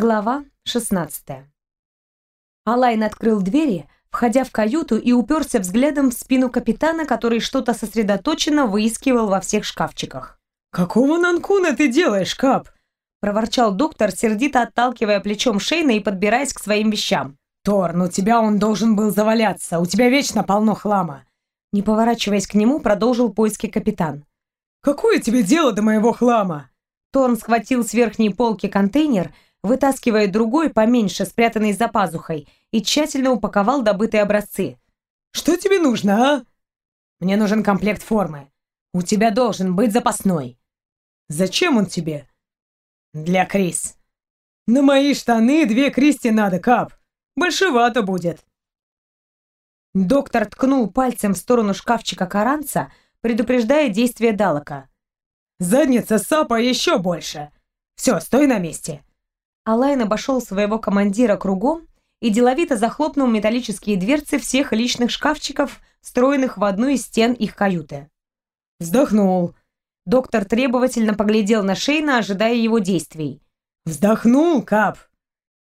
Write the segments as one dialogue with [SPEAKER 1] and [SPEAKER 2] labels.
[SPEAKER 1] Глава 16. Алайн открыл двери, входя в каюту и уперся взглядом в спину капитана, который что-то сосредоточенно выискивал во всех шкафчиках.
[SPEAKER 2] «Какого нанкуна ты делаешь, Кап?»
[SPEAKER 1] – проворчал доктор, сердито отталкивая плечом Шейна и подбираясь к своим вещам.
[SPEAKER 2] «Торн, у тебя он должен был заваляться, у тебя вечно полно хлама!»
[SPEAKER 1] Не поворачиваясь к нему, продолжил поиски капитан.
[SPEAKER 2] «Какое тебе дело до моего хлама?»
[SPEAKER 1] Торн схватил с верхней полки контейнер – вытаскивая другой, поменьше, спрятанный за пазухой, и тщательно упаковал добытые образцы.
[SPEAKER 2] «Что тебе нужно, а?» «Мне нужен комплект формы. У тебя должен быть запасной». «Зачем он тебе?» «Для Крис». «На мои штаны две Кристи надо, Кап. Большевато будет».
[SPEAKER 1] Доктор ткнул пальцем в сторону шкафчика Каранца, предупреждая действие Далока.
[SPEAKER 2] «Задница Сапа еще больше. Все, стой на месте.
[SPEAKER 1] Алайн обошел своего командира кругом и деловито захлопнул металлические дверцы всех личных шкафчиков, встроенных в одну из стен их каюты.
[SPEAKER 2] Вздохнул.
[SPEAKER 1] Доктор требовательно поглядел на Шейна, ожидая его действий.
[SPEAKER 2] «Вздохнул, Кап!»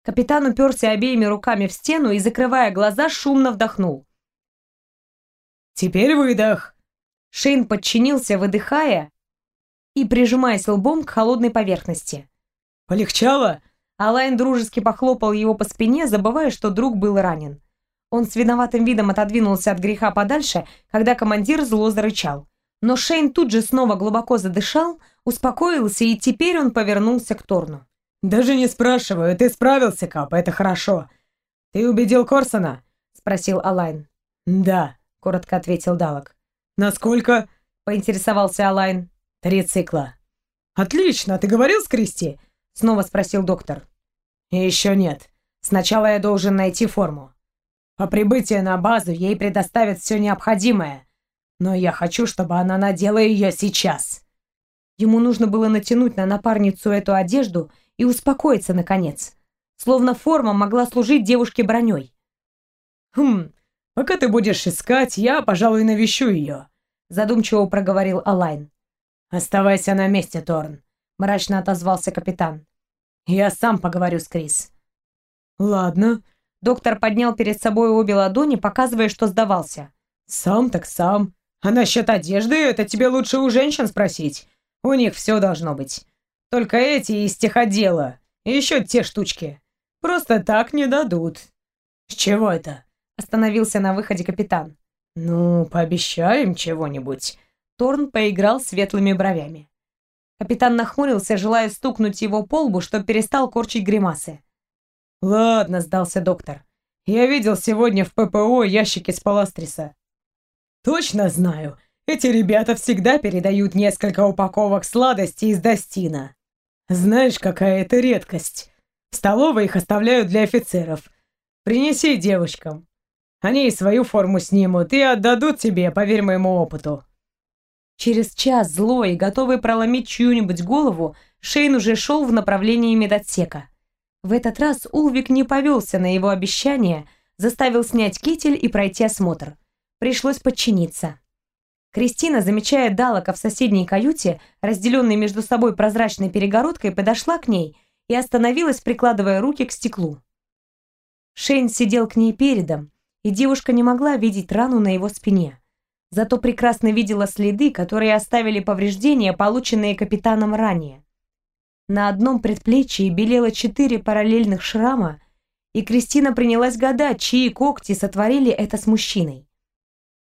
[SPEAKER 1] Капитан уперся обеими руками в стену и, закрывая глаза, шумно вдохнул.
[SPEAKER 2] «Теперь выдох!»
[SPEAKER 1] Шейн подчинился, выдыхая и прижимаясь лбом к холодной поверхности.
[SPEAKER 2] «Полегчало?»
[SPEAKER 1] Алайн дружески похлопал его по спине, забывая, что друг был ранен. Он с виноватым видом отодвинулся от греха подальше, когда командир зло зарычал. Но Шейн тут же снова глубоко задышал, успокоился, и теперь он повернулся к Торну.
[SPEAKER 2] «Даже не спрашиваю, ты справился, Кап, это хорошо. Ты убедил Корсона?» — спросил Алайн. «Да», — коротко ответил Далок. «Насколько?» — поинтересовался Алайн. «Три цикла». «Отлично, ты говорил с Кристи?» — снова спросил доктор. «Еще нет. Сначала я должен найти форму. По прибытии на базу ей предоставят все необходимое, но я хочу, чтобы она надела ее сейчас».
[SPEAKER 1] Ему нужно было натянуть на напарницу эту одежду и успокоиться, наконец. Словно форма могла служить девушке броней.
[SPEAKER 2] «Хм, пока ты будешь искать, я, пожалуй, навещу ее», задумчиво проговорил Алайн. «Оставайся на месте, Торн мрачно отозвался капитан. Я сам поговорю с Крис. Ладно.
[SPEAKER 1] Доктор поднял перед собой обе ладони, показывая, что сдавался.
[SPEAKER 2] Сам так сам. А насчет одежды это тебе лучше у женщин спросить. У них все должно быть. Только эти из техотдела. И еще те штучки. Просто так не дадут. С чего это? Остановился на выходе капитан. Ну, пообещаем чего-нибудь.
[SPEAKER 1] Торн поиграл светлыми бровями. Капитан нахмурился, желая стукнуть его по лбу, чтобы перестал корчить гримасы.
[SPEAKER 2] «Ладно», — сдался доктор. «Я видел сегодня в ППО ящики с паластриса. Точно знаю, эти ребята всегда передают несколько упаковок сладостей из Достина. Знаешь, какая это редкость. В столовой их оставляют для офицеров. Принеси девочкам. Они и свою форму снимут и отдадут тебе, поверь моему опыту».
[SPEAKER 1] Через час, злой и готовый проломить чью-нибудь голову, Шейн уже шел в направлении медотсека. В этот раз Улвик не повелся на его обещание, заставил снять китель и пройти осмотр. Пришлось подчиниться. Кристина, замечая Далока в соседней каюте, разделенной между собой прозрачной перегородкой, подошла к ней и остановилась, прикладывая руки к стеклу. Шейн сидел к ней передом, и девушка не могла видеть рану на его спине зато прекрасно видела следы, которые оставили повреждения, полученные капитаном ранее. На одном предплечье белело четыре параллельных шрама, и Кристина принялась гадать, чьи когти сотворили это с мужчиной.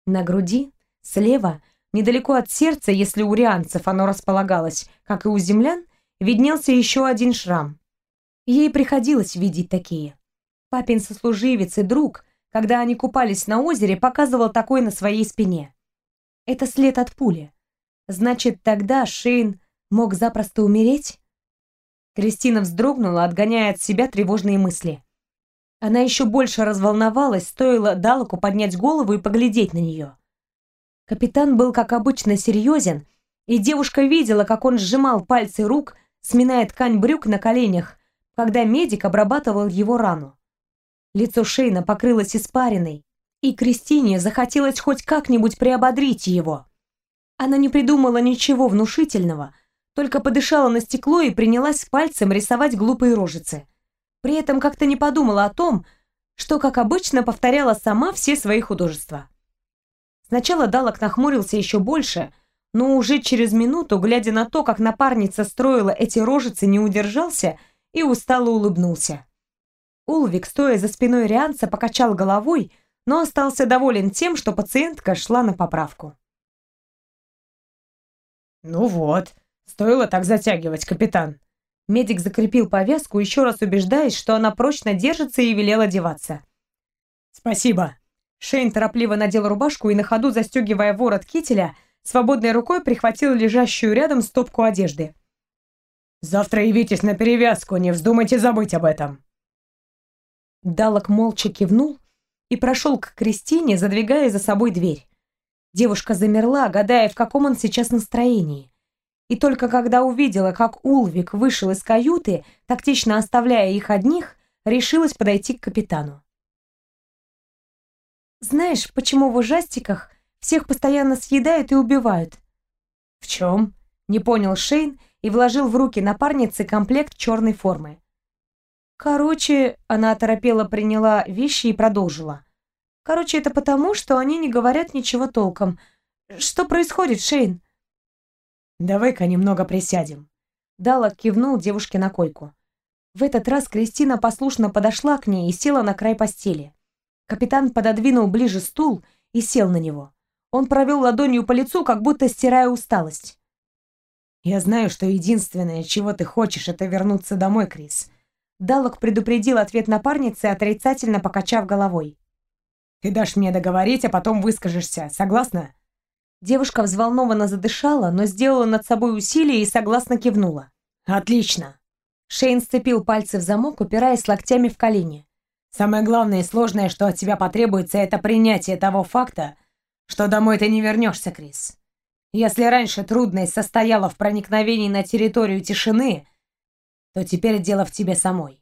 [SPEAKER 1] На груди, слева, недалеко от сердца, если у рианцев оно располагалось, как и у землян, виднелся еще один шрам. Ей приходилось видеть такие. Папин сослуживец и друг когда они купались на озере, показывал такой на своей спине. Это след от пули. Значит, тогда Шейн мог запросто умереть? Кристина вздрогнула, отгоняя от себя тревожные мысли. Она еще больше разволновалась, стоило Далоку поднять голову и поглядеть на нее. Капитан был, как обычно, серьезен, и девушка видела, как он сжимал пальцы рук, сминая ткань брюк на коленях, когда медик обрабатывал его рану. Лицо Шейна покрылось испариной, и Кристине захотелось хоть как-нибудь приободрить его. Она не придумала ничего внушительного, только подышала на стекло и принялась пальцем рисовать глупые рожицы. При этом как-то не подумала о том, что, как обычно, повторяла сама все свои художества. Сначала Далок нахмурился еще больше, но уже через минуту, глядя на то, как напарница строила эти рожицы, не удержался и устало улыбнулся. Улвик, стоя за спиной Рианца, покачал головой, но остался доволен тем, что пациентка шла на поправку.
[SPEAKER 2] «Ну вот, стоило так затягивать, капитан».
[SPEAKER 1] Медик закрепил повязку, еще раз убеждаясь, что она прочно держится и велел одеваться.
[SPEAKER 2] «Спасибо».
[SPEAKER 1] Шейн торопливо надел рубашку и на ходу, застегивая ворот кителя, свободной рукой прихватил лежащую рядом стопку одежды.
[SPEAKER 2] «Завтра явитесь на перевязку, не вздумайте забыть об этом».
[SPEAKER 1] Далок молча кивнул и прошел к Кристине, задвигая за собой дверь. Девушка замерла, гадая, в каком он сейчас настроении. И только когда увидела, как Улвик вышел из каюты, тактично оставляя их одних, решилась подойти к капитану. «Знаешь, почему в ужастиках всех постоянно съедают и убивают?»
[SPEAKER 2] «В чем?»
[SPEAKER 1] — не понял Шейн и вложил в руки напарницы комплект черной формы. «Короче...» — она оторопела, приняла вещи и продолжила. Короче, это потому, что они не говорят ничего толком. Что происходит, Шейн?
[SPEAKER 2] Давай-ка немного присядем.
[SPEAKER 1] Дала кивнул девушке на койку. В этот раз Кристина послушно подошла к ней и села на край постели. Капитан пододвинул ближе стул и сел на него. Он провел ладонью по лицу, как будто стирая усталость.
[SPEAKER 2] «Я знаю, что единственное, чего ты хочешь, это вернуться домой, Крис».
[SPEAKER 1] Даллок предупредил ответ напарницы, отрицательно покачав головой.
[SPEAKER 2] Ты дашь мне договорить, а потом выскажешься. Согласна?»
[SPEAKER 1] Девушка взволнованно задышала, но сделала над собой усилие и согласно кивнула.
[SPEAKER 2] «Отлично!»
[SPEAKER 1] Шейн сцепил пальцы в замок, упираясь локтями в колени.
[SPEAKER 2] «Самое главное и сложное, что от тебя потребуется, это принятие того факта, что домой ты не вернешься, Крис. Если раньше трудность состояла в проникновении на территорию тишины, то теперь дело в тебе самой.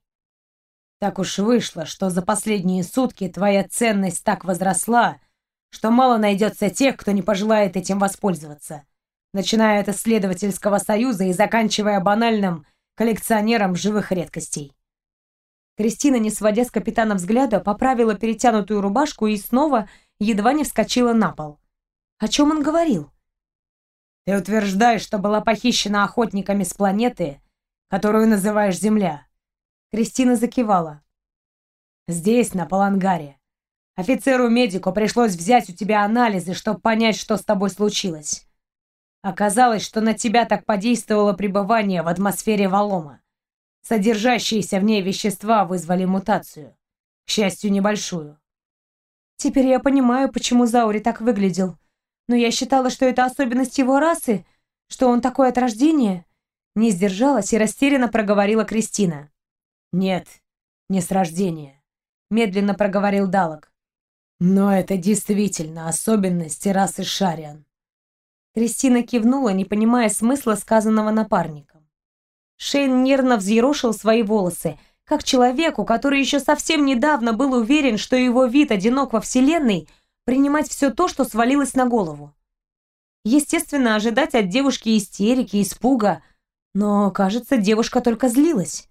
[SPEAKER 2] Так уж вышло, что за последние сутки твоя ценность так возросла, что мало найдется тех, кто не пожелает этим воспользоваться, начиная от исследовательского союза и заканчивая банальным коллекционером живых редкостей.
[SPEAKER 1] Кристина, не сводя с капитана взгляда, поправила перетянутую рубашку и снова едва не вскочила на пол. О чем он говорил?
[SPEAKER 2] Ты утверждаешь, что была похищена охотниками с планеты, которую называешь Земля.
[SPEAKER 1] Кристина закивала.
[SPEAKER 2] «Здесь, на Палангаре. Офицеру-медику пришлось взять у тебя анализы, чтобы понять, что с тобой случилось. Оказалось, что на тебя так подействовало пребывание в атмосфере Валома. Содержащиеся в ней вещества вызвали мутацию. К счастью, небольшую.
[SPEAKER 1] Теперь я понимаю, почему Заури так выглядел. Но я считала, что это особенность его расы, что он такой от рождения. Не сдержалась и растерянно проговорила Кристина.
[SPEAKER 2] «Нет, не с рождения», — медленно проговорил Далок. «Но это действительно особенности расы Шариан».
[SPEAKER 1] Кристина кивнула, не понимая смысла сказанного напарником. Шейн нервно взъерошил свои волосы, как человеку, который еще совсем недавно был уверен, что его вид одинок во Вселенной, принимать все то, что свалилось на голову. Естественно, ожидать от девушки истерики, испуга, но, кажется, девушка только злилась.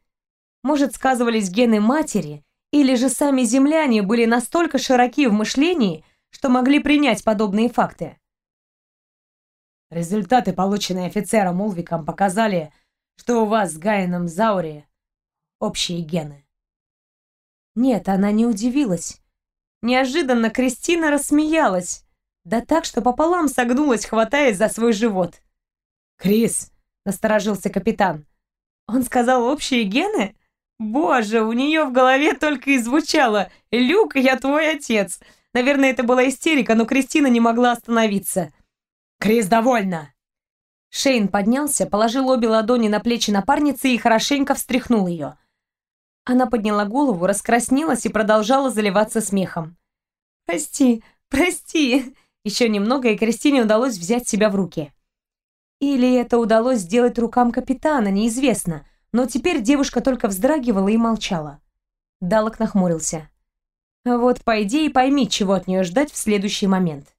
[SPEAKER 1] Может, сказывались гены матери, или же сами земляне были настолько широки в мышлении, что могли принять подобные факты.
[SPEAKER 2] Результаты, полученные офицером Улвиком, показали, что у вас с Гайеном Заури общие гены.
[SPEAKER 1] Нет, она не удивилась. Неожиданно Кристина рассмеялась, да так, что пополам согнулась, хватаясь за свой живот.
[SPEAKER 2] «Крис!» — насторожился капитан.
[SPEAKER 1] «Он сказал общие гены?» Боже, у нее в голове только и звучало «Люк, я твой отец». Наверное, это была истерика, но Кристина не могла остановиться.
[SPEAKER 2] «Крис, довольна!»
[SPEAKER 1] Шейн поднялся, положил обе ладони на плечи напарницы и хорошенько встряхнул ее. Она подняла голову, раскраснелась и продолжала заливаться смехом. «Прости, прости!» Еще немного, и Кристине удалось взять себя в руки. Или это удалось сделать рукам капитана, неизвестно но теперь девушка только вздрагивала и молчала. Далок нахмурился. Вот пойди и пойми, чего от нее ждать в следующий момент.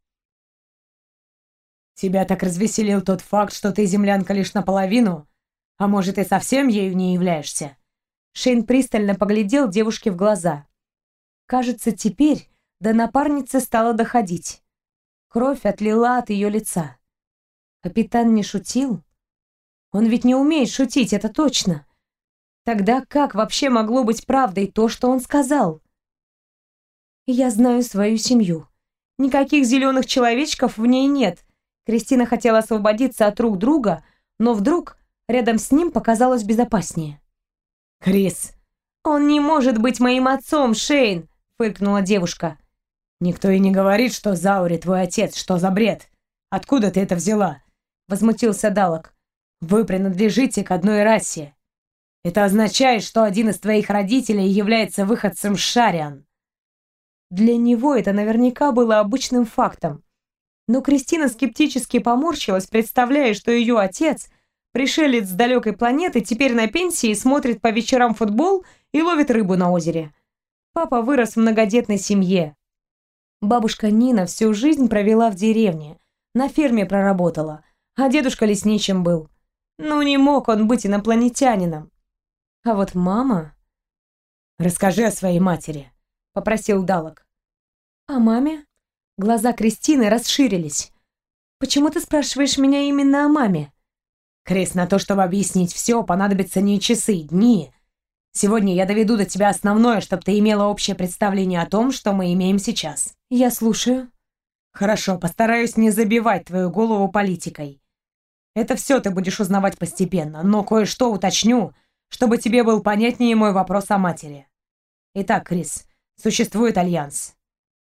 [SPEAKER 2] «Тебя так развеселил тот факт, что ты землянка лишь наполовину, а может и совсем ею не являешься?»
[SPEAKER 1] Шейн пристально поглядел девушке в глаза. Кажется, теперь до напарницы стало доходить. Кровь отлила от ее лица. Капитан не шутил? Он ведь не умеет шутить, это точно. Тогда как вообще могло быть правдой то, что он сказал? Я знаю свою семью. Никаких зеленых человечков в ней нет. Кристина хотела освободиться от рук друга, но вдруг рядом с ним показалось безопаснее.
[SPEAKER 2] «Крис!»
[SPEAKER 1] «Он не может быть моим отцом, Шейн!» — фыркнула девушка.
[SPEAKER 2] «Никто и не говорит, что Заури твой отец. Что за бред? Откуда ты это взяла?» — возмутился Далок. «Вы принадлежите к одной расе. Это означает, что один из твоих родителей является выходцем Шариан».
[SPEAKER 1] Для него это наверняка было обычным фактом. Но Кристина скептически поморщилась, представляя, что ее отец, пришелец с далекой планеты, теперь на пенсии смотрит по вечерам футбол и ловит рыбу на озере. Папа вырос в многодетной семье. Бабушка Нина всю жизнь провела в деревне, на ферме проработала, а дедушка лесничим был. Ну не мог он быть инопланетянином. А вот мама...
[SPEAKER 2] «Расскажи о своей матери», — попросил Далок.
[SPEAKER 1] «О маме?» Глаза Кристины расширились. «Почему ты спрашиваешь меня именно о маме?»
[SPEAKER 2] «Крис, на то, чтобы объяснить все, понадобятся не часы, дни. Сегодня я доведу до тебя основное, чтобы ты имела общее представление о том, что мы имеем сейчас».
[SPEAKER 1] «Я слушаю».
[SPEAKER 2] «Хорошо, постараюсь не забивать твою голову политикой. Это все ты будешь узнавать постепенно, но кое-что уточню, чтобы тебе был понятнее мой вопрос о матери. Итак, Крис, существует альянс.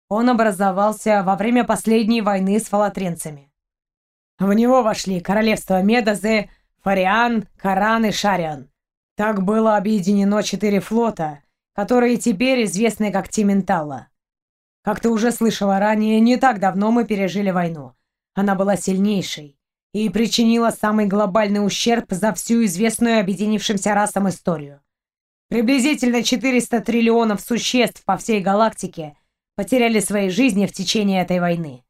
[SPEAKER 2] Он образовался во время последней войны с фалатренцами. В него вошли королевства Медозы, Фариан, Каран и Шариан. Так было объединено четыре флота, которые теперь известны как Тиментала. Как ты уже слышала ранее, не так давно мы пережили войну. Она была сильнейшей и причинила самый глобальный ущерб за всю известную объединившимся расам историю. Приблизительно 400 триллионов существ по всей галактике – потеряли свои жизни в течение этой войны.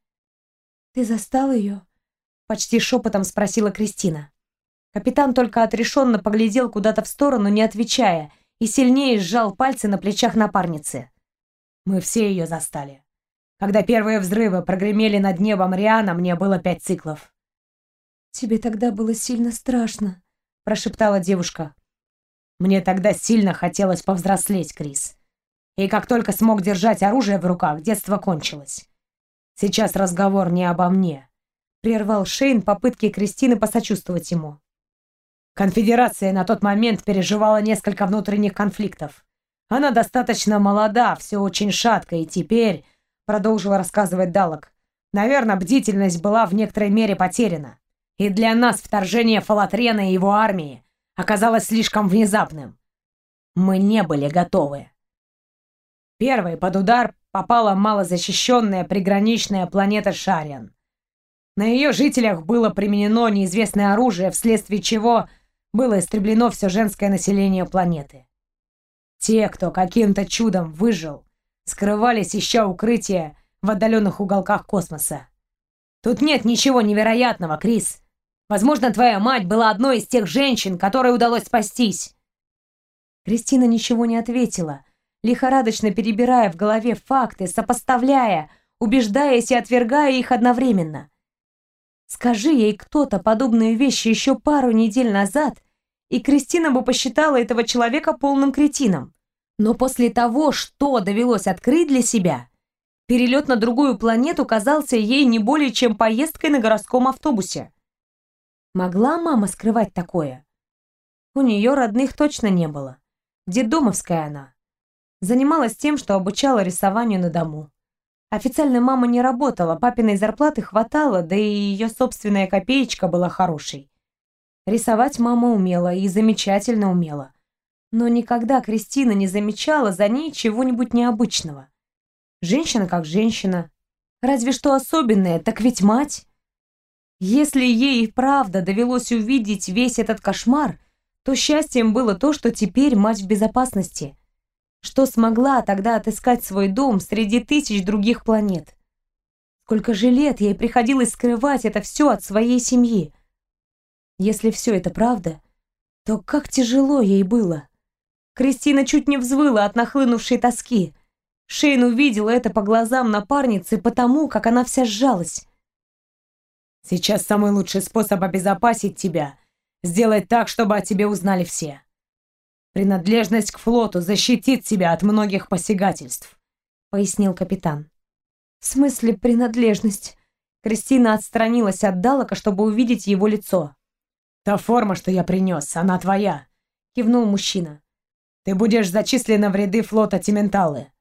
[SPEAKER 1] «Ты застал ее?» — почти шепотом спросила Кристина. Капитан только отрешенно поглядел куда-то в сторону, не отвечая, и сильнее сжал пальцы на плечах напарницы.
[SPEAKER 2] «Мы все ее застали. Когда первые взрывы прогремели над небом Риана, мне было пять циклов».
[SPEAKER 1] «Тебе тогда было сильно страшно», — прошептала девушка.
[SPEAKER 2] «Мне тогда сильно хотелось повзрослеть, Крис. И как только смог держать оружие в руках, детство кончилось. Сейчас разговор не обо мне. Прервал Шейн попытки Кристины посочувствовать ему. Конфедерация на тот момент переживала несколько внутренних конфликтов. Она достаточно молода, все очень шатко, и теперь, продолжила рассказывать Далок, наверное, бдительность была в некоторой мере потеряна. И для нас вторжение Фалатрена и его армии оказалось слишком внезапным. Мы не были готовы. Первой под удар попала малозащищенная приграничная планета Шариан. На ее жителях было применено неизвестное оружие, вследствие чего было истреблено все женское население планеты. Те, кто каким-то чудом выжил, скрывались ища укрытия в отдаленных уголках космоса. Тут нет ничего невероятного, Крис. Возможно, твоя мать была одной из тех женщин, которой удалось спастись.
[SPEAKER 1] Кристина ничего не ответила, лихорадочно перебирая в голове факты, сопоставляя, убеждаясь и отвергая их одновременно. Скажи ей кто-то подобные вещи еще пару недель назад, и Кристина бы посчитала этого человека полным кретином. Но после того, что довелось открыть для себя, перелет на другую планету казался ей не более чем поездкой на городском автобусе. Могла мама скрывать такое? У нее родных точно не было. Дедомовская она. Занималась тем, что обучала рисованию на дому. Официально мама не работала, папиной зарплаты хватало, да и ее собственная копеечка была хорошей. Рисовать мама умела и замечательно умела. Но никогда Кристина не замечала за ней чего-нибудь необычного. Женщина как женщина. Разве что особенная, так ведь мать. Если ей и правда довелось увидеть весь этот кошмар, то счастьем было то, что теперь мать в безопасности – что смогла тогда отыскать свой дом среди тысяч других планет. Сколько же лет ей приходилось скрывать это все от своей семьи. Если все это правда, то как тяжело ей было. Кристина чуть не взвыла от нахлынувшей тоски. Шейн увидел это по глазам напарницы, потому как она вся сжалась.
[SPEAKER 2] «Сейчас самый лучший способ обезопасить тебя — сделать так, чтобы о тебе узнали все. Принадлежность к флоту защитит тебя от многих посягательств», — пояснил капитан.
[SPEAKER 1] «В смысле принадлежность?» Кристина отстранилась от Далока, чтобы увидеть его лицо.
[SPEAKER 2] «Та форма, что я принес, она твоя», — кивнул мужчина. «Ты будешь зачислена в ряды флота Тименталы».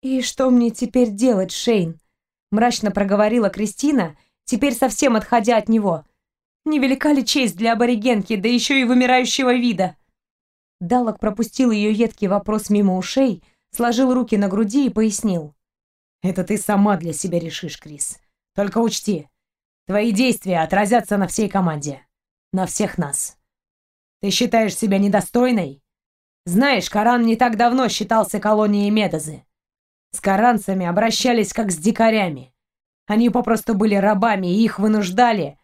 [SPEAKER 1] «И что мне теперь делать, Шейн?» — мрачно проговорила Кристина, теперь совсем отходя от него. «Невелика ли честь для аборигенки, да еще и вымирающего вида?» Далок пропустил ее едкий вопрос мимо ушей, сложил руки на груди и пояснил.
[SPEAKER 2] «Это ты сама для себя решишь, Крис. Только учти, твои действия отразятся на всей команде. На всех нас. Ты считаешь себя недостойной? Знаешь, Коран не так давно считался колонией Медозы. С коранцами обращались как с дикарями. Они попросту были рабами, и их вынуждали,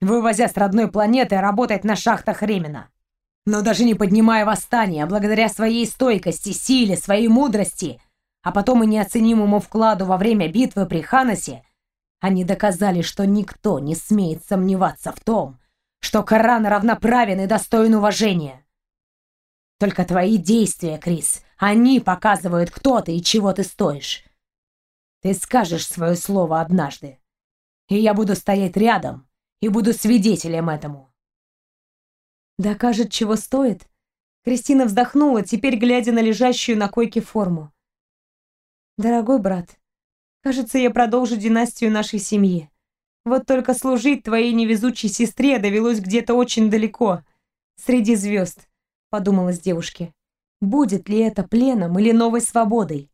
[SPEAKER 2] вывозя с родной планеты, работать на шахтах Ремена. Но даже не поднимая восстания, благодаря своей стойкости, силе, своей мудрости, а потом и неоценимому вкладу во время битвы при Ханасе, они доказали, что никто не смеет сомневаться в том, что Коран равноправен и достоин уважения. Только твои действия, Крис, они показывают, кто ты и чего ты стоишь. Ты скажешь свое слово однажды, и я буду стоять рядом и буду свидетелем этому.
[SPEAKER 1] Докажет, чего стоит? Кристина вздохнула, теперь глядя на лежащую на койке форму. Дорогой брат, Кажется, я продолжу династию нашей семьи. Вот только служить твоей невезучей сестре довелось где-то очень далеко, среди звезд, подумалась девушке. Будет ли это пленом или новой свободой?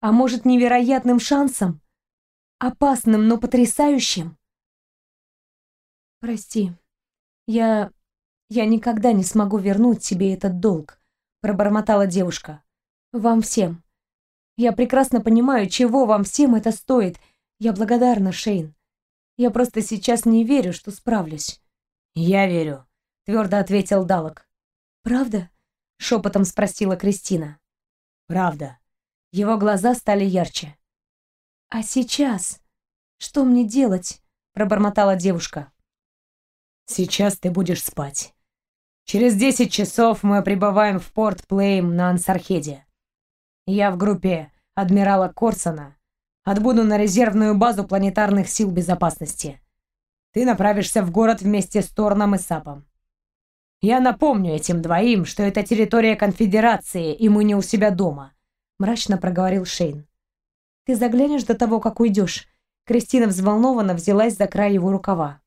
[SPEAKER 1] А может, невероятным шансом? Опасным, но потрясающим? Прости, я... я никогда не смогу вернуть тебе этот долг, пробормотала девушка. Вам всем. Я прекрасно понимаю, чего вам всем это стоит. Я благодарна, Шейн. Я просто сейчас не верю, что справлюсь.
[SPEAKER 2] Я верю, твердо ответил Далок.
[SPEAKER 1] Правда? шепотом спросила Кристина.
[SPEAKER 2] Правда.
[SPEAKER 1] Его глаза стали ярче. А сейчас что мне делать? пробормотала девушка.
[SPEAKER 2] Сейчас ты будешь спать. Через десять часов мы прибываем в порт Плейм на Ансархеде. Я в группе адмирала Корсона отбуду на резервную базу планетарных сил безопасности. Ты направишься в город вместе с Торном и Сапом. Я напомню этим двоим, что это территория конфедерации, и мы не у себя дома, мрачно проговорил Шейн.
[SPEAKER 1] Ты заглянешь до того, как уйдешь. Кристина взволнованно взялась за край его рукава.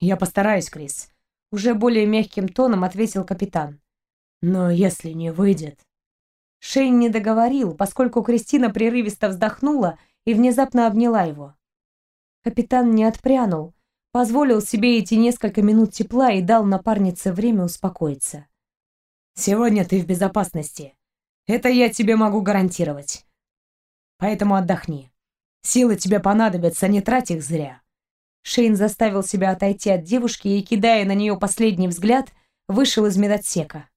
[SPEAKER 2] Я постараюсь, Крис, уже более мягким тоном ответил капитан. Но если не выйдет,
[SPEAKER 1] Шейн не договорил, поскольку Кристина прерывисто вздохнула и внезапно обняла его. Капитан не отпрянул, позволил себе эти несколько минут тепла и дал напарнице время успокоиться.
[SPEAKER 2] «Сегодня ты в безопасности. Это я тебе могу гарантировать. Поэтому отдохни. Силы тебе понадобятся, не трать их зря».
[SPEAKER 1] Шейн заставил себя отойти от девушки и, кидая на нее последний взгляд, вышел из медотсека.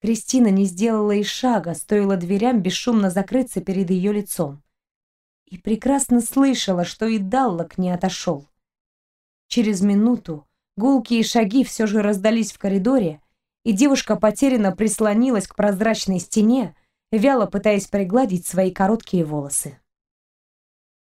[SPEAKER 1] Кристина не сделала и шага, стоило дверям бесшумно закрыться перед ее лицом. И прекрасно слышала, что и Даллок не отошел. Через минуту гулкие шаги все же раздались в коридоре, и девушка потерянно прислонилась к прозрачной стене, вяло пытаясь пригладить свои короткие волосы.